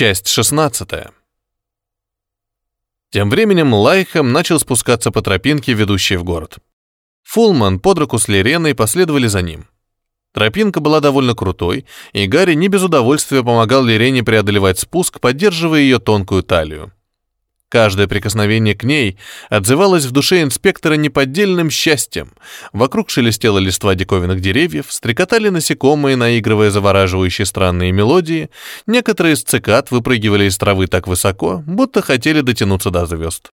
Часть 16. Тем временем Лайхам начал спускаться по тропинке, ведущей в город. Фулман под руку с Лиреной последовали за ним. Тропинка была довольно крутой, и Гарри не без удовольствия помогал Лирене преодолевать спуск, поддерживая ее тонкую талию. Каждое прикосновение к ней отзывалось в душе инспектора неподдельным счастьем. Вокруг шелестела листва диковинных деревьев, стрекотали насекомые, наигрывая завораживающие странные мелодии. Некоторые из цикад выпрыгивали из травы так высоко, будто хотели дотянуться до звезд.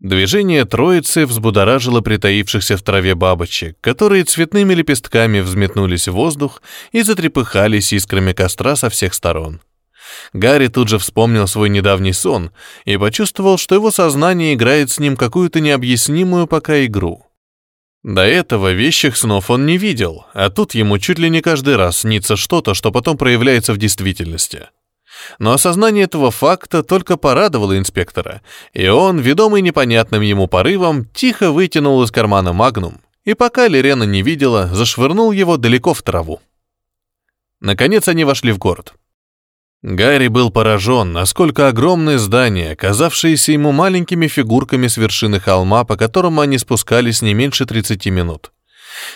Движение троицы взбудоражило притаившихся в траве бабочек, которые цветными лепестками взметнулись в воздух и затрепыхались искрами костра со всех сторон. Гарри тут же вспомнил свой недавний сон и почувствовал, что его сознание играет с ним какую-то необъяснимую пока игру. До этого вещих снов он не видел, а тут ему чуть ли не каждый раз снится что-то, что потом проявляется в действительности. Но осознание этого факта только порадовало инспектора, и он, ведомый непонятным ему порывом, тихо вытянул из кармана магнум, и пока Лерена не видела, зашвырнул его далеко в траву. Наконец они вошли в город. Гарри был поражен, насколько огромные здания, казавшиеся ему маленькими фигурками с вершины холма, по которому они спускались не меньше 30 минут.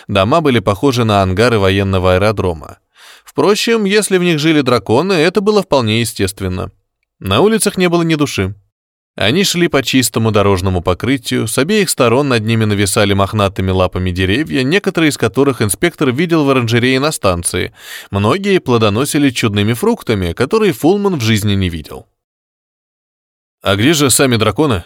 Дома были похожи на ангары военного аэродрома. Впрочем, если в них жили драконы, это было вполне естественно. На улицах не было ни души. Они шли по чистому дорожному покрытию, с обеих сторон над ними нависали мохнатыми лапами деревья, некоторые из которых инспектор видел в оранжерее на станции. Многие плодоносили чудными фруктами, которые Фулман в жизни не видел. «А где же сами драконы?»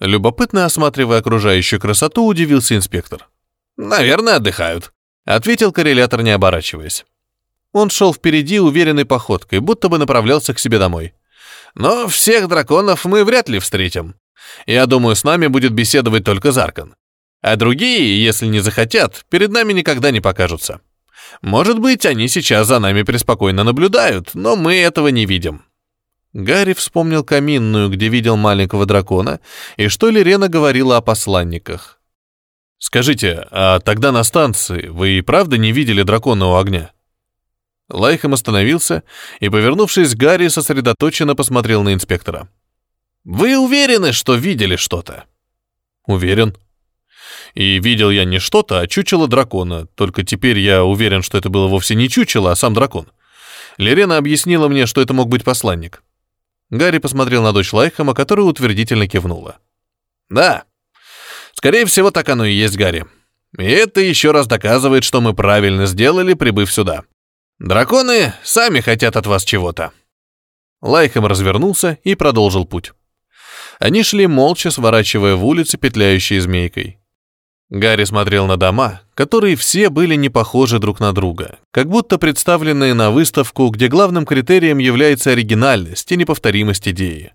Любопытно осматривая окружающую красоту, удивился инспектор. «Наверное, отдыхают», — ответил коррелятор, не оборачиваясь. Он шел впереди уверенной походкой, будто бы направлялся к себе домой. Но всех драконов мы вряд ли встретим. Я думаю, с нами будет беседовать только Заркан. А другие, если не захотят, перед нами никогда не покажутся. Может быть, они сейчас за нами преспокойно наблюдают, но мы этого не видим. Гарри вспомнил каминную, где видел маленького дракона, и что Лерена говорила о посланниках. «Скажите, а тогда на станции вы и правда не видели дракона у огня?» Лайхом остановился и, повернувшись к Гарри, сосредоточенно посмотрел на инспектора. «Вы уверены, что видели что-то?» «Уверен». И видел я не что-то, а чучело дракона, только теперь я уверен, что это было вовсе не чучело, а сам дракон. Лерена объяснила мне, что это мог быть посланник. Гарри посмотрел на дочь Лайхама, которая утвердительно кивнула. «Да, скорее всего, так оно и есть, Гарри. И это еще раз доказывает, что мы правильно сделали, прибыв сюда. Драконы сами хотят от вас чего-то. Лайхем развернулся и продолжил путь. Они шли молча, сворачивая в улицы, петляющей змейкой. Гарри смотрел на дома, которые все были не похожи друг на друга, как будто представленные на выставку, где главным критерием является оригинальность и неповторимость идеи.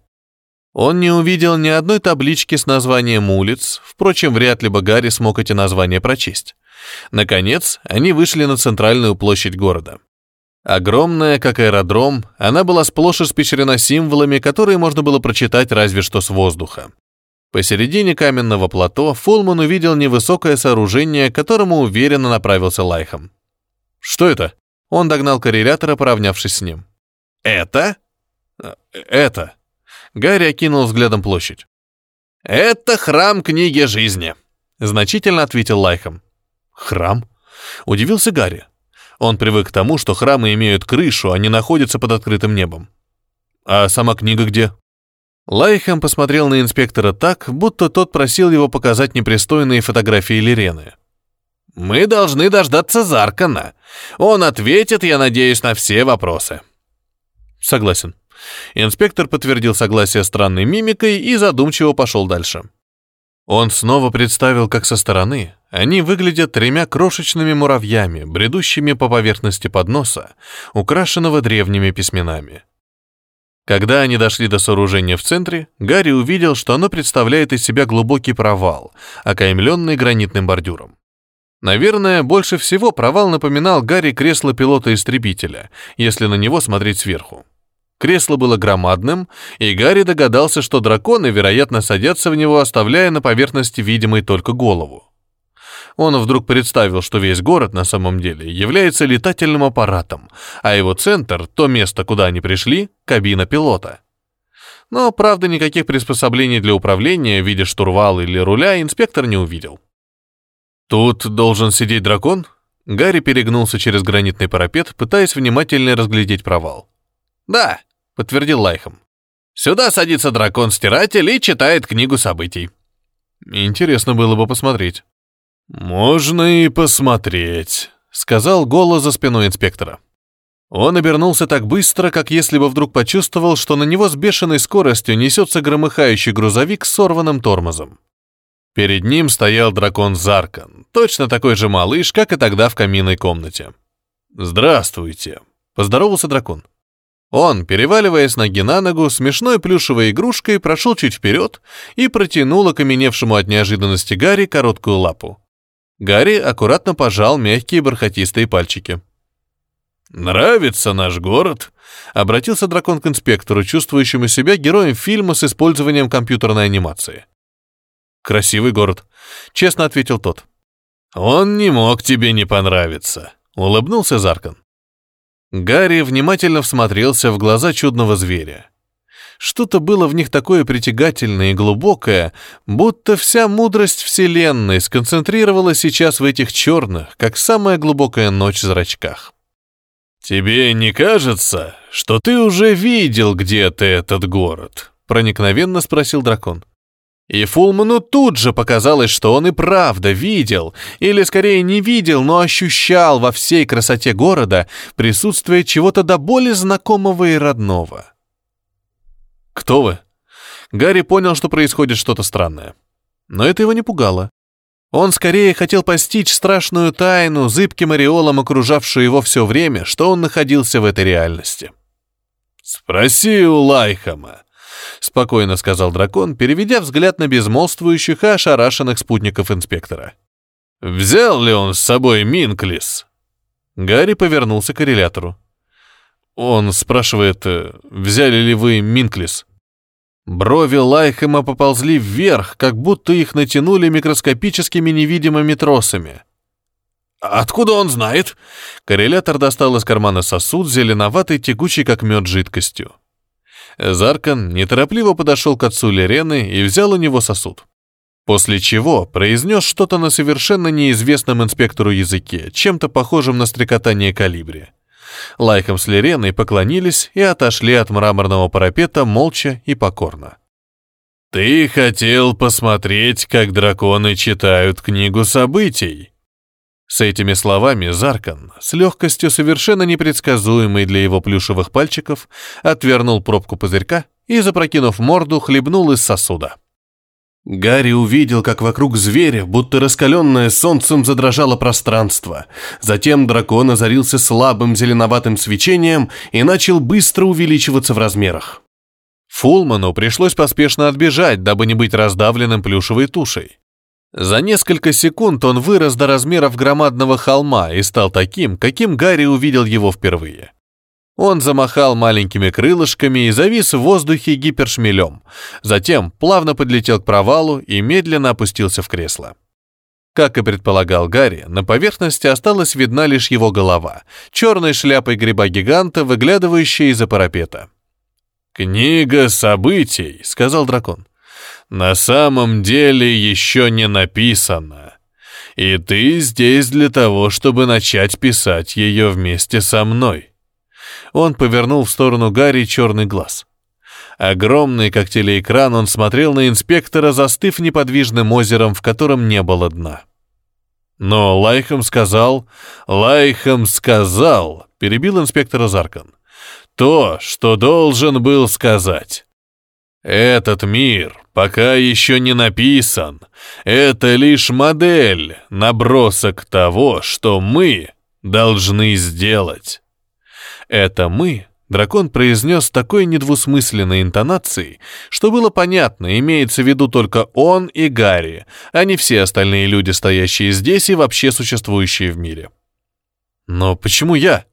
Он не увидел ни одной таблички с названием улиц, впрочем, вряд ли бы Гарри смог эти названия прочесть. Наконец, они вышли на центральную площадь города. Огромная, как аэродром, она была сплошь испещрена символами, которые можно было прочитать разве что с воздуха. Посередине каменного плато Фулман увидел невысокое сооружение, к которому уверенно направился Лайхом. «Что это?» Он догнал коррелятора, поравнявшись с ним. «Это?» «Э, «Это». Гарри окинул взглядом площадь. «Это храм книги жизни», — значительно ответил Лайхом. «Храм?» — удивился Гарри. Он привык к тому, что храмы имеют крышу, а не находятся под открытым небом. А сама книга где? Лайхем посмотрел на инспектора так, будто тот просил его показать непристойные фотографии Лирены. «Мы должны дождаться Заркана. Он ответит, я надеюсь, на все вопросы». «Согласен». Инспектор подтвердил согласие странной мимикой и задумчиво пошел дальше. Он снова представил, как со стороны они выглядят тремя крошечными муравьями, бредущими по поверхности подноса, украшенного древними письменами. Когда они дошли до сооружения в центре, Гарри увидел, что оно представляет из себя глубокий провал, окаймленный гранитным бордюром. Наверное, больше всего провал напоминал Гарри кресло пилота-истребителя, если на него смотреть сверху. Кресло было громадным, и Гарри догадался, что драконы, вероятно, садятся в него, оставляя на поверхности видимой только голову. Он вдруг представил, что весь город на самом деле является летательным аппаратом, а его центр, то место, куда они пришли, кабина пилота. Но, правда, никаких приспособлений для управления в виде штурвала или руля инспектор не увидел. «Тут должен сидеть дракон?» Гарри перегнулся через гранитный парапет, пытаясь внимательно разглядеть провал. «Да», — подтвердил Лайхом. «Сюда садится дракон-стиратель и читает книгу событий». Интересно было бы посмотреть. «Можно и посмотреть», — сказал голос за спиной инспектора. Он обернулся так быстро, как если бы вдруг почувствовал, что на него с бешеной скоростью несется громыхающий грузовик с сорванным тормозом. Перед ним стоял дракон Заркан, точно такой же малыш, как и тогда в каминной комнате. «Здравствуйте», — поздоровался дракон. Он, переваливаясь ноги на ногу, смешной плюшевой игрушкой прошел чуть вперед и протянул окаменевшему от неожиданности Гарри короткую лапу. Гарри аккуратно пожал мягкие бархатистые пальчики. «Нравится наш город?» — обратился дракон к инспектору, чувствующему себя героем фильма с использованием компьютерной анимации. «Красивый город», — честно ответил тот. «Он не мог тебе не понравиться», — улыбнулся Заркан. Гарри внимательно всмотрелся в глаза чудного зверя. Что-то было в них такое притягательное и глубокое, будто вся мудрость Вселенной сконцентрировалась сейчас в этих черных, как самая глубокая ночь зрачках. «Тебе не кажется, что ты уже видел где-то этот город?» — проникновенно спросил дракон. И Фулману тут же показалось, что он и правда видел, или скорее не видел, но ощущал во всей красоте города присутствие чего-то до боли знакомого и родного. «Кто вы?» Гарри понял, что происходит что-то странное. Но это его не пугало. Он скорее хотел постичь страшную тайну, зыбким ореолом окружавшую его все время, что он находился в этой реальности. «Спроси у Лайхама», — спокойно сказал дракон, переведя взгляд на безмолвствующих и ошарашенных спутников инспектора. «Взял ли он с собой Минклис?» Гарри повернулся к коррелятору. Он спрашивает, «Э, взяли ли вы Минклис? Брови Лайхема поползли вверх, как будто их натянули микроскопическими невидимыми тросами. «Откуда он знает?» Коррелятор достал из кармана сосуд, зеленоватый, тягучий, как мед, жидкостью. Заркан неторопливо подошел к отцу Лерены и взял у него сосуд. После чего произнес что-то на совершенно неизвестном инспектору языке, чем-то похожем на стрекотание калибри. Лайком с Лиреной поклонились и отошли от мраморного парапета молча и покорно. «Ты хотел посмотреть, как драконы читают книгу событий?» С этими словами Заркан, с легкостью совершенно непредсказуемой для его плюшевых пальчиков, отвернул пробку пузырька и, запрокинув морду, хлебнул из сосуда. Гарри увидел, как вокруг зверя, будто раскаленное солнцем, задрожало пространство. Затем дракон озарился слабым зеленоватым свечением и начал быстро увеличиваться в размерах. Фулману пришлось поспешно отбежать, дабы не быть раздавленным плюшевой тушей. За несколько секунд он вырос до размеров громадного холма и стал таким, каким Гарри увидел его впервые. Он замахал маленькими крылышками и завис в воздухе гипершмелем. Затем плавно подлетел к провалу и медленно опустился в кресло. Как и предполагал Гарри, на поверхности осталась видна лишь его голова, черной шляпой гриба-гиганта, выглядывающая из-за парапета. «Книга событий», — сказал дракон. «На самом деле еще не написана. И ты здесь для того, чтобы начать писать ее вместе со мной». Он повернул в сторону Гарри черный глаз. Огромный, как телеэкран, он смотрел на инспектора, застыв неподвижным озером, в котором не было дна. Но Лайхам сказал, Лайхам сказал, перебил инспектора Заркан, то, что должен был сказать. Этот мир пока еще не написан. Это лишь модель, набросок того, что мы должны сделать. «Это мы», дракон произнес такой недвусмысленной интонацией, что было понятно, имеется в виду только он и Гарри, а не все остальные люди, стоящие здесь и вообще существующие в мире. «Но почему я?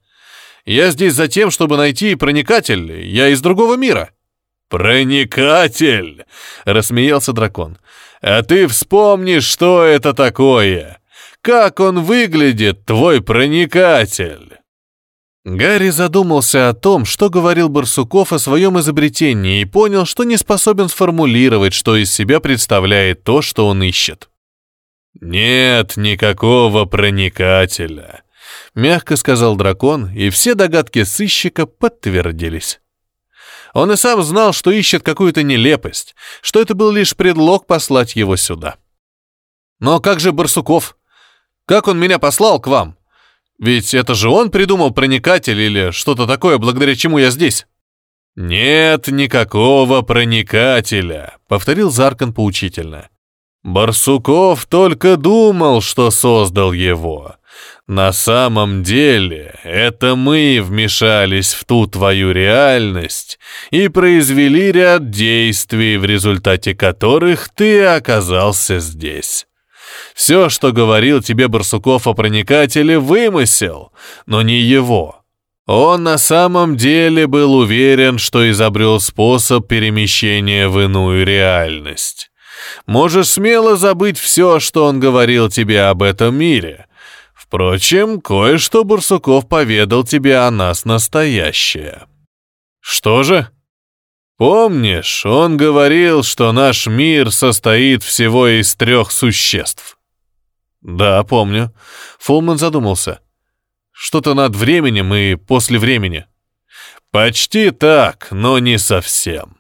Я здесь за тем, чтобы найти проникатель, я из другого мира». «Проникатель!» — рассмеялся дракон. «А ты вспомнишь, что это такое? как он выглядит, твой проникатель?» Гарри задумался о том, что говорил Барсуков о своем изобретении и понял, что не способен сформулировать, что из себя представляет то, что он ищет. «Нет никакого проникателя», — мягко сказал дракон, и все догадки сыщика подтвердились. Он и сам знал, что ищет какую-то нелепость, что это был лишь предлог послать его сюда. «Но как же Барсуков? Как он меня послал к вам? Ведь это же он придумал проникатель или что-то такое, благодаря чему я здесь». «Нет никакого проникателя», — повторил Заркан поучительно. «Барсуков только думал, что создал его. На самом деле, это мы вмешались в ту твою реальность и произвели ряд действий, в результате которых ты оказался здесь. Все, что говорил тебе Барсуков о проникателе, вымысел, но не его. Он на самом деле был уверен, что изобрел способ перемещения в иную реальность. Можешь смело забыть все, что он говорил тебе об этом мире. Впрочем, кое-что Барсуков поведал тебе о нас настоящее. Что же? Помнишь, он говорил, что наш мир состоит всего из трех существ. Да, помню. Фулман задумался. Что-то над временем и после времени. Почти так, но не совсем.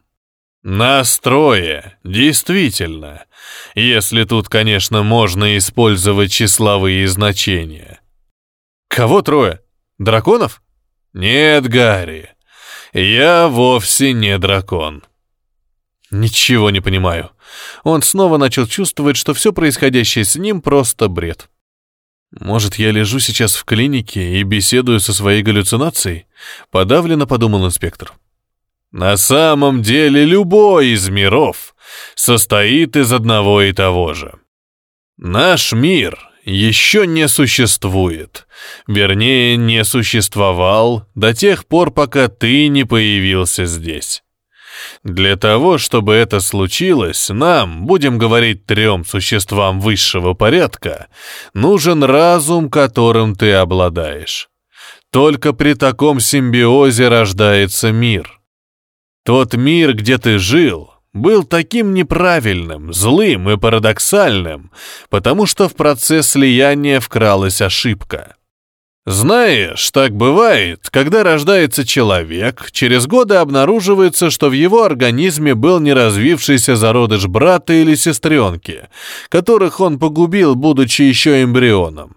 Настрое, действительно, если тут, конечно, можно использовать числовые значения. Кого трое? Драконов? Нет, Гарри, я вовсе не дракон. Ничего не понимаю. Он снова начал чувствовать, что все происходящее с ним просто бред. Может, я лежу сейчас в клинике и беседую со своей галлюцинацией? Подавленно подумал инспектор. На самом деле любой из миров состоит из одного и того же. Наш мир еще не существует. Вернее, не существовал до тех пор, пока ты не появился здесь. Для того, чтобы это случилось, нам, будем говорить трем существам высшего порядка, нужен разум, которым ты обладаешь. Только при таком симбиозе рождается мир. Тот мир, где ты жил, был таким неправильным, злым и парадоксальным, потому что в процесс слияния вкралась ошибка. Знаешь, так бывает, когда рождается человек, через годы обнаруживается, что в его организме был неразвившийся зародыш брата или сестренки, которых он погубил, будучи еще эмбрионом.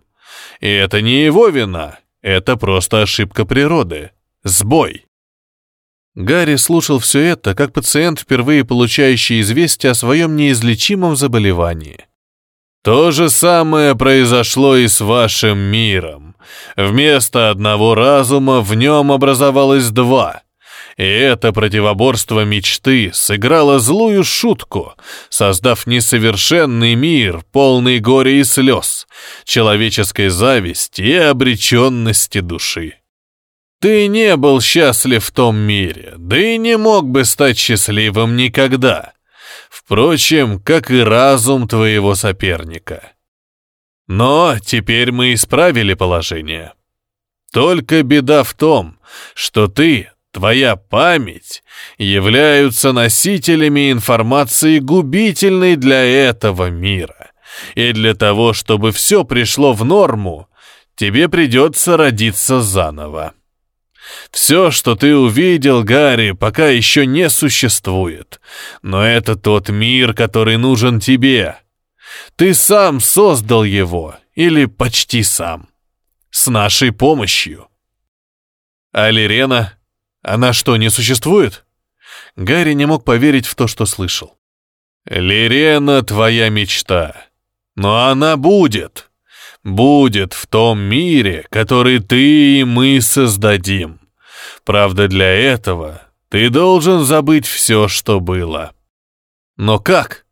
И это не его вина, это просто ошибка природы. Сбой. Гарри слушал все это, как пациент, впервые получающий известие о своем неизлечимом заболевании. То же самое произошло и с вашим миром. Вместо одного разума в нем образовалось два. И это противоборство мечты сыграло злую шутку, создав несовершенный мир, полный горя и слез, человеческой зависти и обреченности души. Ты не был счастлив в том мире, да и не мог бы стать счастливым никогда. Впрочем, как и разум твоего соперника. Но теперь мы исправили положение. Только беда в том, что ты, твоя память, являются носителями информации губительной для этого мира. И для того, чтобы все пришло в норму, тебе придется родиться заново. Все, что ты увидел, Гарри, пока еще не существует. Но это тот мир, который нужен тебе. Ты сам создал его, или почти сам. С нашей помощью. А Лирена? Она что, не существует? Гарри не мог поверить в то, что слышал. Лирена — твоя мечта. Но она будет. Будет в том мире, который ты и мы создадим. Правда, для этого ты должен забыть все, что было. Но как?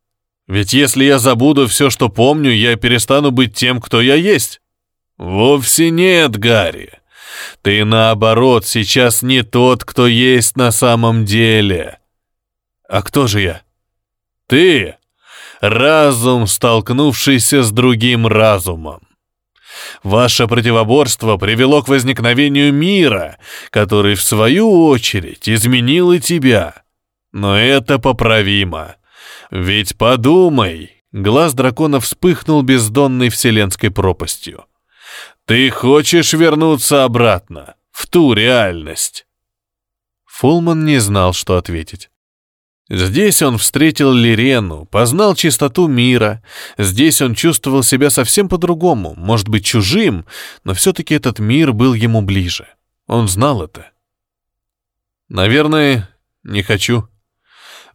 Ведь если я забуду все, что помню, я перестану быть тем, кто я есть. Вовсе нет, Гарри. Ты, наоборот, сейчас не тот, кто есть на самом деле. А кто же я? Ты — разум, столкнувшийся с другим разумом. Ваше противоборство привело к возникновению мира, который, в свою очередь, изменил и тебя. Но это поправимо. Ведь подумай, глаз дракона вспыхнул бездонной вселенской пропастью. Ты хочешь вернуться обратно, в ту реальность? Фулман не знал, что ответить. Здесь он встретил Лирену, познал чистоту мира. Здесь он чувствовал себя совсем по-другому, может быть, чужим, но все-таки этот мир был ему ближе. Он знал это. Наверное, не хочу.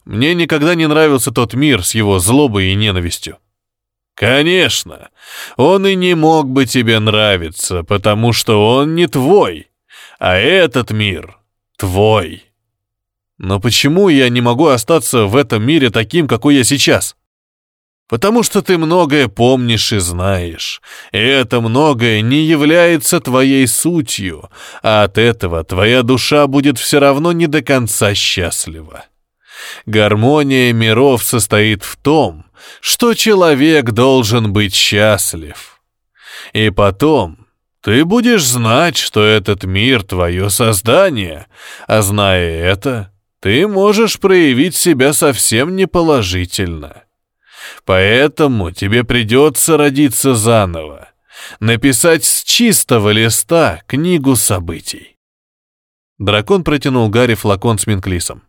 Мне никогда не нравился тот мир с его злобой и ненавистью. Конечно, он и не мог бы тебе нравиться, потому что он не твой, а этот мир твой. Но почему я не могу остаться в этом мире таким, какой я сейчас? Потому что ты многое помнишь и знаешь, и это многое не является твоей сутью, а от этого твоя душа будет все равно не до конца счастлива. Гармония миров состоит в том, что человек должен быть счастлив. И потом ты будешь знать, что этот мир — твое создание, а зная это, ты можешь проявить себя совсем неположительно. Поэтому тебе придется родиться заново, написать с чистого листа книгу событий. Дракон протянул Гарри флакон с Минклисом.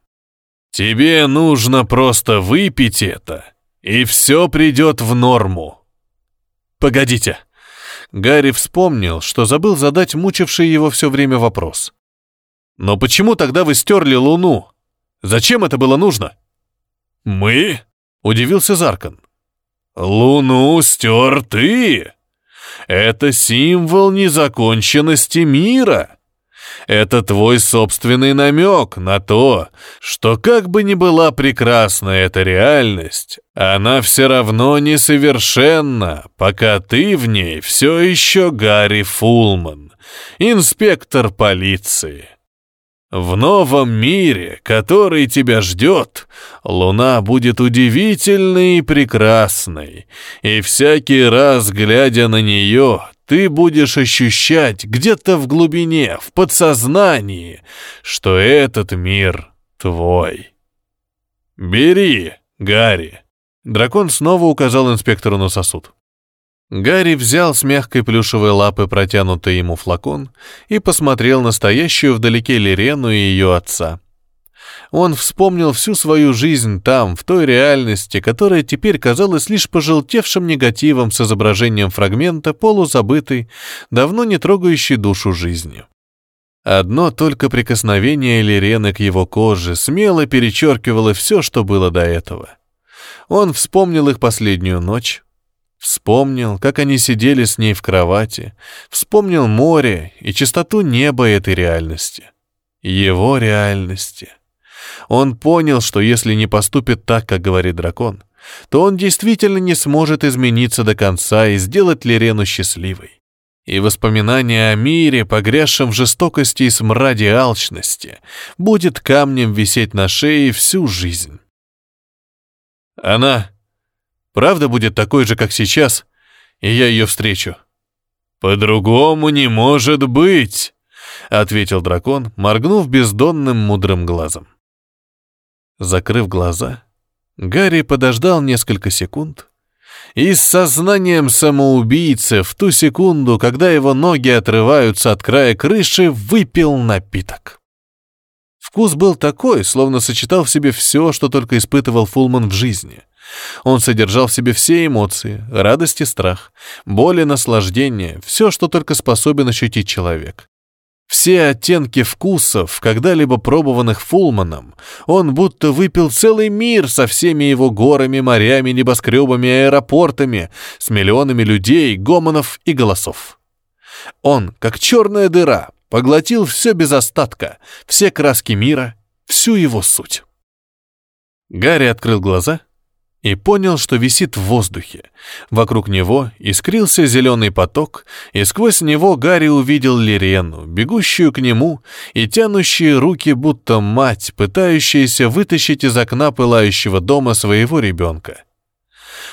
«Тебе нужно просто выпить это, и все придет в норму». «Погодите». Гарри вспомнил, что забыл задать мучивший его все время вопрос. «Но почему тогда вы стерли Луну?» Зачем это было нужно?» «Мы?» — удивился Заркан. «Луну стер ты! Это символ незаконченности мира!» Это твой собственный намек на то, что как бы ни была прекрасна эта реальность, она все равно несовершенна, пока ты в ней все еще Гарри Фулман, инспектор полиции. В новом мире, который тебя ждет, луна будет удивительной и прекрасной, и всякий раз, глядя на нее, ты будешь ощущать где-то в глубине, в подсознании, что этот мир твой. «Бери, Гарри!» Дракон снова указал инспектору на сосуд. Гарри взял с мягкой плюшевой лапы протянутый ему флакон и посмотрел на стоящую вдалеке Лирену и ее отца. Он вспомнил всю свою жизнь там, в той реальности, которая теперь казалась лишь пожелтевшим негативом с изображением фрагмента полузабытой, давно не трогающей душу жизни. Одно только прикосновение Лирены к его коже смело перечеркивало все, что было до этого. Он вспомнил их последнюю ночь, Вспомнил, как они сидели с ней в кровати, вспомнил море и чистоту неба этой реальности. Его реальности. Он понял, что если не поступит так, как говорит дракон, то он действительно не сможет измениться до конца и сделать Лирену счастливой. И воспоминание о мире, погрязшем в жестокости и смраде алчности, будет камнем висеть на шее всю жизнь. Она правда будет такой же, как сейчас, и я ее встречу». «По-другому не может быть», — ответил дракон, моргнув бездонным мудрым глазом. Закрыв глаза, Гарри подождал несколько секунд и с сознанием самоубийцы в ту секунду, когда его ноги отрываются от края крыши, выпил напиток. Вкус был такой, словно сочетал в себе все, что только испытывал Фулман в жизни. Он содержал в себе все эмоции, радость и страх, боль и наслаждение, все, что только способен ощутить человек. Все оттенки вкусов, когда-либо пробованных Фулманом, он будто выпил целый мир со всеми его горами, морями, небоскребами, аэропортами, с миллионами людей, гомонов и голосов. Он, как черная дыра, поглотил все без остатка, все краски мира, всю его суть. Гарри открыл глаза — и понял, что висит в воздухе. Вокруг него искрился зеленый поток, и сквозь него Гарри увидел Лирену, бегущую к нему и тянущие руки, будто мать, пытающаяся вытащить из окна пылающего дома своего ребенка.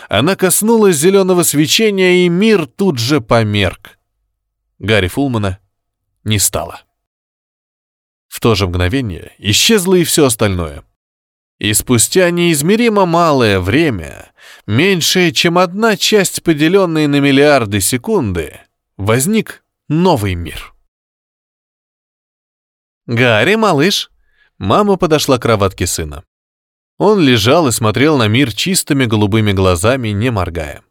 Она коснулась зеленого свечения, и мир тут же померк. Гарри Фулмана не стало. В то же мгновение исчезло и все остальное. И спустя неизмеримо малое время, меньшее, чем одна часть, поделенная на миллиарды секунды, возник новый мир. «Гарри, малыш!» Мама подошла к кроватке сына. Он лежал и смотрел на мир чистыми голубыми глазами, не моргая.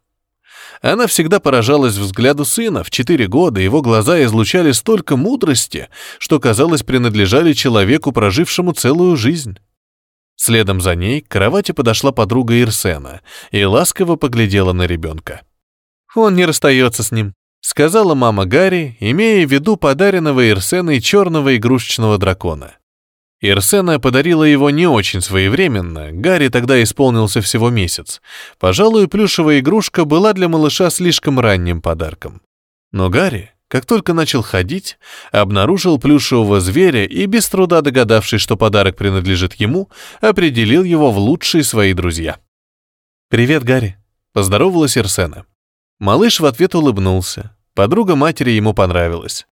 Она всегда поражалась взгляду сына. В четыре года его глаза излучали столько мудрости, что, казалось, принадлежали человеку, прожившему целую жизнь. Следом за ней к кровати подошла подруга Ирсена и ласково поглядела на ребенка. «Он не расстается с ним», — сказала мама Гарри, имея в виду подаренного Ирсеной черного игрушечного дракона. Ирсена подарила его не очень своевременно, Гарри тогда исполнился всего месяц. Пожалуй, плюшевая игрушка была для малыша слишком ранним подарком. Но Гарри, как только начал ходить, обнаружил плюшевого зверя и, без труда догадавшись, что подарок принадлежит ему, определил его в лучшие свои друзья. «Привет, Гарри», — поздоровалась Ирсена. Малыш в ответ улыбнулся. Подруга матери ему понравилась.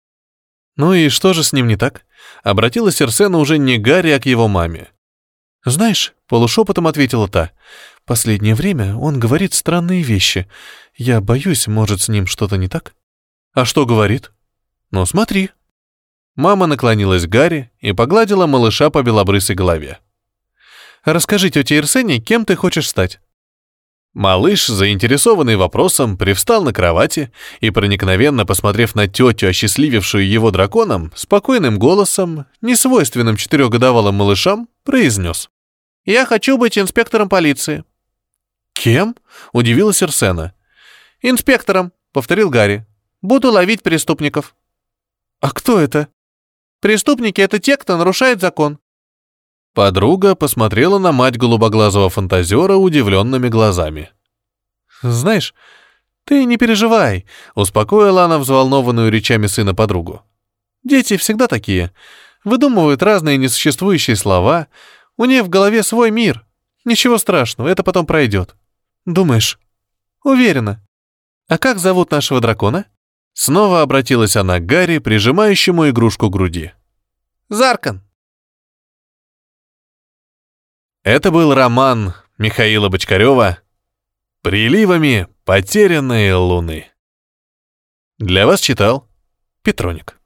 «Ну и что же с ним не так?» Обратилась Эрсена уже не к Гарри, а к его маме. «Знаешь», — полушепотом ответила та, — «последнее время он говорит странные вещи. Я боюсь, может, с ним что-то не так?» «А что говорит?» «Ну, смотри». Мама наклонилась к Гарри и погладила малыша по белобрысой голове. «Расскажи тете Ирсене, кем ты хочешь стать?» Малыш, заинтересованный вопросом, привстал на кровати и, проникновенно посмотрев на тетю, осчастливившую его драконом, спокойным голосом, несвойственным четырехгодовалым малышам, произнес. «Я хочу быть инспектором полиции». «Кем?» — удивилась Арсена. «Инспектором», — повторил Гарри. «Буду ловить преступников». «А кто это?» «Преступники — это те, кто нарушает закон. Подруга посмотрела на мать голубоглазого фантазера удивленными глазами. «Знаешь, ты не переживай», — успокоила она взволнованную речами сына подругу. «Дети всегда такие. Выдумывают разные несуществующие слова. У них в голове свой мир. Ничего страшного, это потом пройдет. Думаешь?» «Уверена. А как зовут нашего дракона?» Снова обратилась она к Гарри, прижимающему игрушку к груди. «Заркан», это был роман Михаила Бочкарева «Приливами потерянные луны». Для вас читал Петроник.